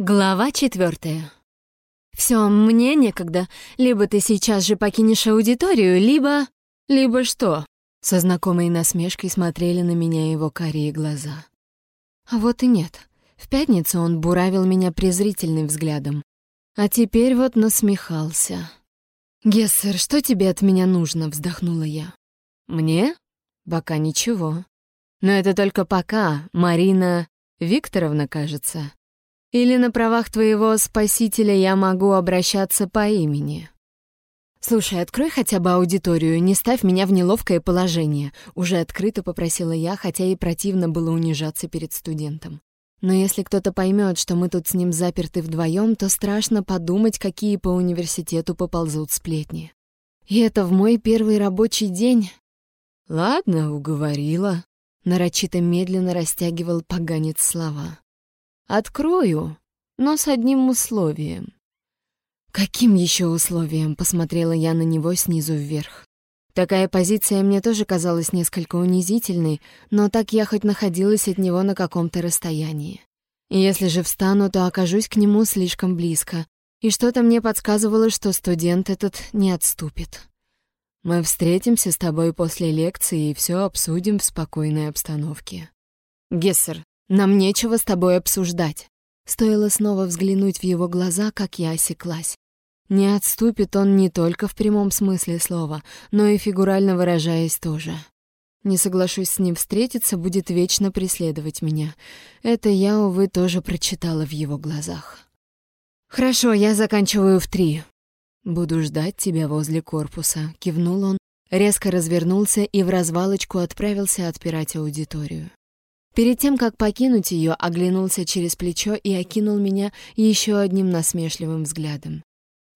Глава четвертая. «Все, мне некогда. Либо ты сейчас же покинешь аудиторию, либо...» «Либо что?» Со знакомой насмешкой смотрели на меня его карие глаза. А вот и нет. В пятницу он буравил меня презрительным взглядом. А теперь вот насмехался. «Гессер, что тебе от меня нужно?» — вздохнула я. «Мне? Пока ничего. Но это только пока, Марина Викторовна, кажется. Или на правах твоего спасителя я могу обращаться по имени? Слушай, открой хотя бы аудиторию, не ставь меня в неловкое положение. Уже открыто попросила я, хотя и противно было унижаться перед студентом. Но если кто-то поймет, что мы тут с ним заперты вдвоем, то страшно подумать, какие по университету поползут сплетни. И это в мой первый рабочий день. Ладно, уговорила. Нарочито медленно растягивал поганец слова. Открою, но с одним условием. Каким еще условием? Посмотрела я на него снизу вверх. Такая позиция мне тоже казалась несколько унизительной, но так я хоть находилась от него на каком-то расстоянии. Если же встану, то окажусь к нему слишком близко, и что-то мне подсказывало, что студент этот не отступит. Мы встретимся с тобой после лекции и все обсудим в спокойной обстановке. Гессер, нам нечего с тобой обсуждать. Стоило снова взглянуть в его глаза, как я осеклась. Не отступит он не только в прямом смысле слова, но и фигурально выражаясь тоже. Не соглашусь с ним встретиться, будет вечно преследовать меня. Это я, увы, тоже прочитала в его глазах. «Хорошо, я заканчиваю в три. Буду ждать тебя возле корпуса», — кивнул он, резко развернулся и в развалочку отправился отпирать аудиторию. Перед тем, как покинуть ее, оглянулся через плечо и окинул меня еще одним насмешливым взглядом.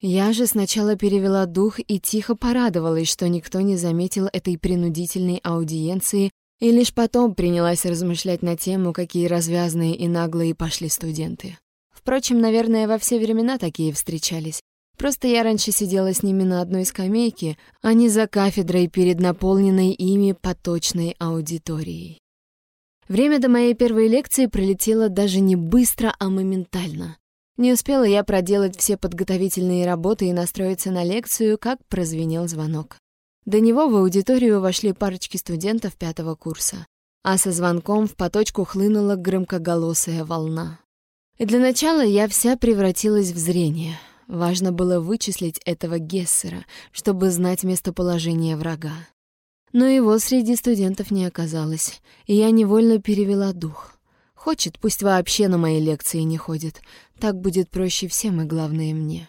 Я же сначала перевела дух и тихо порадовалась, что никто не заметил этой принудительной аудиенции, и лишь потом принялась размышлять на тему, какие развязные и наглые пошли студенты. Впрочем, наверное, во все времена такие встречались. Просто я раньше сидела с ними на одной скамейке, а не за кафедрой перед наполненной ими поточной аудиторией. Время до моей первой лекции пролетело даже не быстро, а моментально. Не успела я проделать все подготовительные работы и настроиться на лекцию, как прозвенел звонок. До него в аудиторию вошли парочки студентов пятого курса, а со звонком в поточку хлынула громкоголосая волна. И для начала я вся превратилась в зрение. Важно было вычислить этого Гессера, чтобы знать местоположение врага. Но его среди студентов не оказалось, и я невольно перевела дух. Хочет, пусть вообще на мои лекции не ходит. Так будет проще всем и, главное, мне.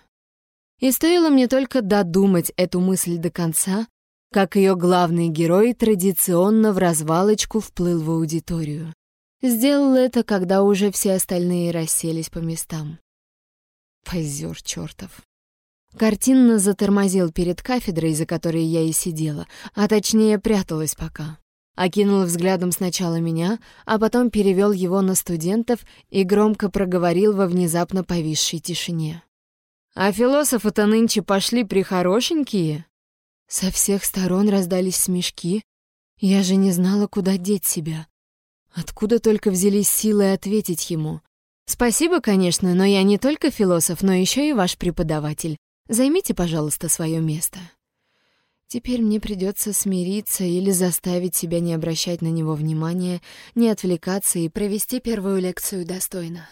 И стоило мне только додумать эту мысль до конца, как ее главный герой традиционно в развалочку вплыл в аудиторию. Сделал это, когда уже все остальные расселись по местам. Позер чертов. Картинно затормозил перед кафедрой, за которой я и сидела, а точнее пряталась пока. Окинул взглядом сначала меня, а потом перевел его на студентов и громко проговорил во внезапно повисшей тишине. «А философы-то нынче пошли прихорошенькие?» Со всех сторон раздались смешки. Я же не знала, куда деть себя. Откуда только взялись силы ответить ему. «Спасибо, конечно, но я не только философ, но еще и ваш преподаватель. Займите, пожалуйста, свое место. Теперь мне придется смириться или заставить себя не обращать на него внимания, не отвлекаться и провести первую лекцию достойно.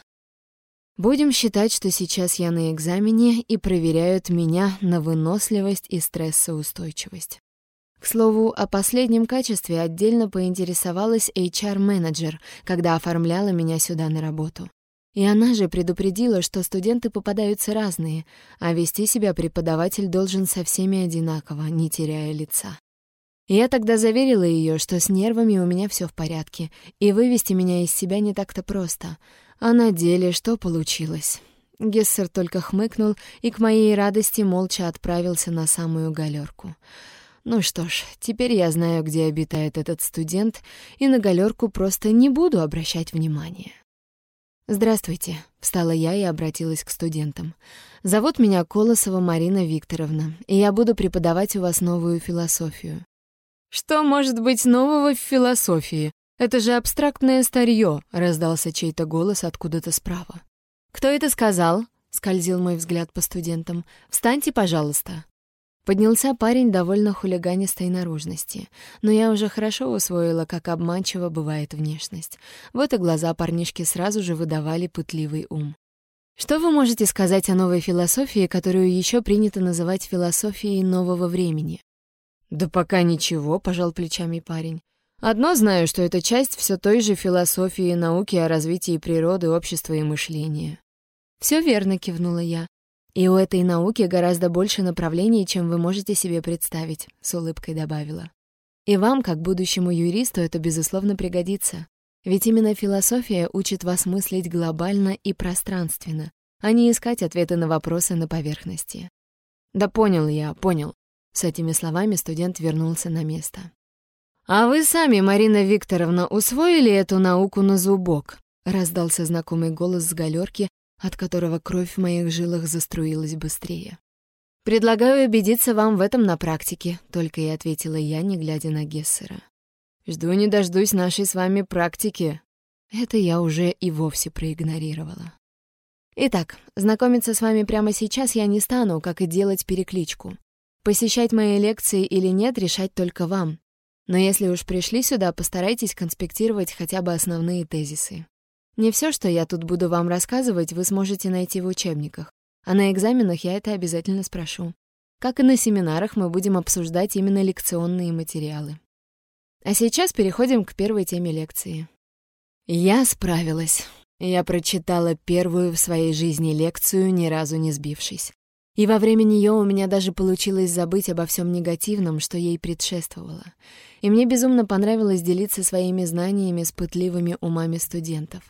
Будем считать, что сейчас я на экзамене и проверяют меня на выносливость и стрессоустойчивость. К слову, о последнем качестве отдельно поинтересовалась HR-менеджер, когда оформляла меня сюда на работу. И она же предупредила, что студенты попадаются разные, а вести себя преподаватель должен со всеми одинаково, не теряя лица. Я тогда заверила ее, что с нервами у меня все в порядке, и вывести меня из себя не так-то просто. А на деле что получилось? Гессер только хмыкнул и к моей радости молча отправился на самую галерку. Ну что ж, теперь я знаю, где обитает этот студент, и на галерку просто не буду обращать внимания. «Здравствуйте», — встала я и обратилась к студентам. «Зовут меня Колосова Марина Викторовна, и я буду преподавать у вас новую философию». «Что может быть нового в философии? Это же абстрактное старье», — раздался чей-то голос откуда-то справа. «Кто это сказал?» — скользил мой взгляд по студентам. «Встаньте, пожалуйста». Поднялся парень довольно хулиганистой наружности, но я уже хорошо усвоила, как обманчиво бывает внешность. Вот и глаза парнишки сразу же выдавали пытливый ум. Что вы можете сказать о новой философии, которую еще принято называть философией нового времени? Да пока ничего, пожал плечами парень. Одно знаю, что это часть все той же философии науки о развитии природы, общества и мышления. Все верно, кивнула я. «И у этой науки гораздо больше направлений, чем вы можете себе представить», — с улыбкой добавила. «И вам, как будущему юристу, это, безусловно, пригодится. Ведь именно философия учит вас мыслить глобально и пространственно, а не искать ответы на вопросы на поверхности». «Да понял я, понял». С этими словами студент вернулся на место. «А вы сами, Марина Викторовна, усвоили эту науку на зубок?» — раздался знакомый голос с галерки, от которого кровь в моих жилах заструилась быстрее. «Предлагаю убедиться вам в этом на практике», — только и ответила я, не глядя на Гессера. «Жду не дождусь нашей с вами практики». Это я уже и вовсе проигнорировала. Итак, знакомиться с вами прямо сейчас я не стану, как и делать перекличку. Посещать мои лекции или нет, решать только вам. Но если уж пришли сюда, постарайтесь конспектировать хотя бы основные тезисы. Не все, что я тут буду вам рассказывать, вы сможете найти в учебниках, а на экзаменах я это обязательно спрошу. Как и на семинарах, мы будем обсуждать именно лекционные материалы. А сейчас переходим к первой теме лекции. Я справилась. Я прочитала первую в своей жизни лекцию, ни разу не сбившись. И во время нее у меня даже получилось забыть обо всем негативном, что ей предшествовало. И мне безумно понравилось делиться своими знаниями с пытливыми умами студентов.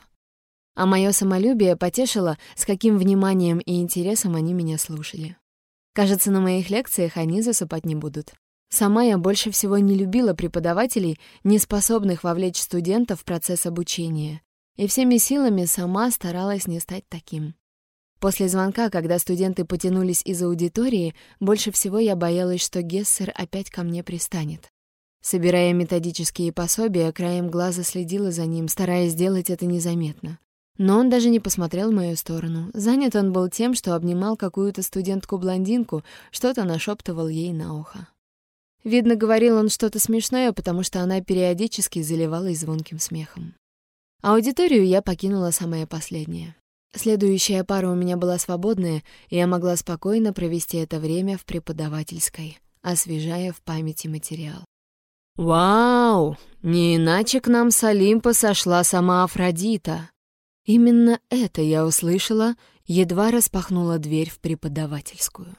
А мое самолюбие потешило, с каким вниманием и интересом они меня слушали. Кажется, на моих лекциях они засыпать не будут. Сама я больше всего не любила преподавателей, не способных вовлечь студентов в процесс обучения, и всеми силами сама старалась не стать таким. После звонка, когда студенты потянулись из аудитории, больше всего я боялась, что Гессер опять ко мне пристанет. Собирая методические пособия, краем глаза следила за ним, стараясь сделать это незаметно. Но он даже не посмотрел в мою сторону. Занят он был тем, что обнимал какую-то студентку-блондинку, что-то нашептывал ей на ухо. Видно, говорил он что-то смешное, потому что она периодически заливалась звонким смехом. Аудиторию я покинула самая последняя. Следующая пара у меня была свободная, и я могла спокойно провести это время в преподавательской, освежая в памяти материал. «Вау! Не иначе к нам с Олимпа сошла сама Афродита!» Именно это я услышала, едва распахнула дверь в преподавательскую.